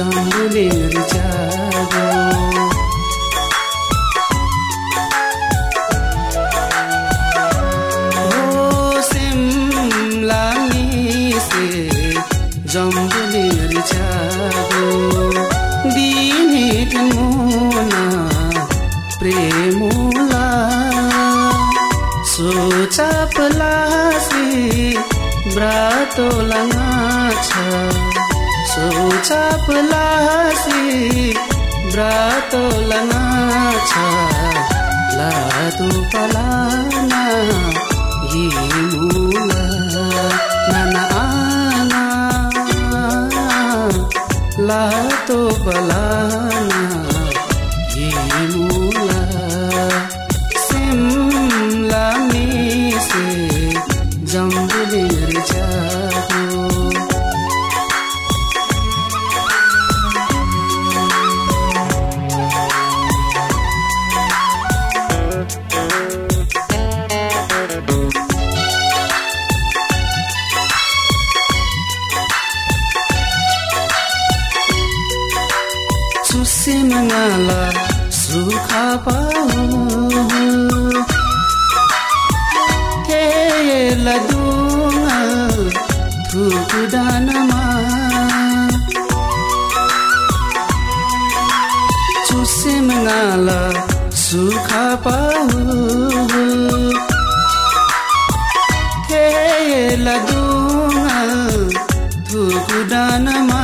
जम्बुले जागो ओ सिमला मिसे जम्बुले जागो दिने मोना प्रेमुला। सोचापलासी सोचापलासी ब्रातो छ लादो पलाना हिमुला नाना आना लातो पलाना मङ्गाला सुखा पाऊ तेला दानमा सुखा पाऊ दानमा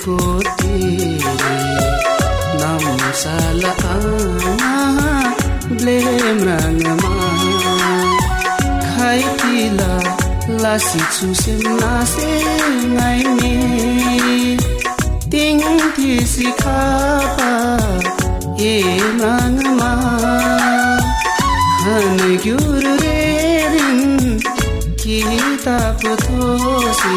तेको तेरे नमसाला आमा ब्लेम रङमा खाइतिला लासी चुसेम नासे नाइने। तिङ थिसी खापा ए माङमा हन ग्युर ग्युर रेरिन किताब थोसी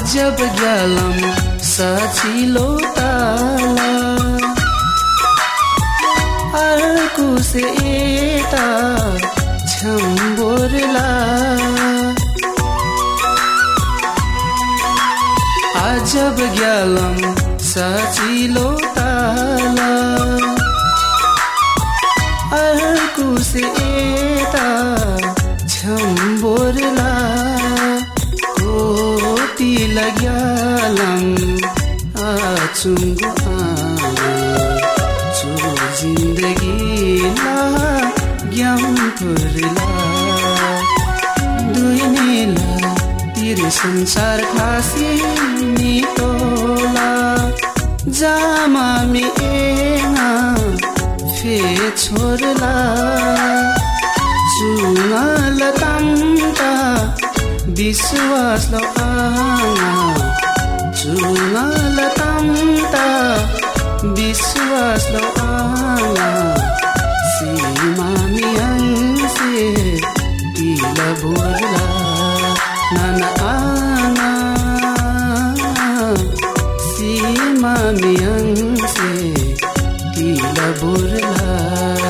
अजब ग्यालम सचिलो ताला अर्को से अजब ग्यालम सचिलो ताला अर्को से जिन्दगीला ज्ञान थोरला दुई नेला तिर संसार खासी नितोला जामा मे एना फे छोरला विश्वास लो आमा झुना लसुवा आमा सीमाङ्से दिला बुझला न आमा सीमाङसे दिला बुझला